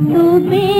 तो बे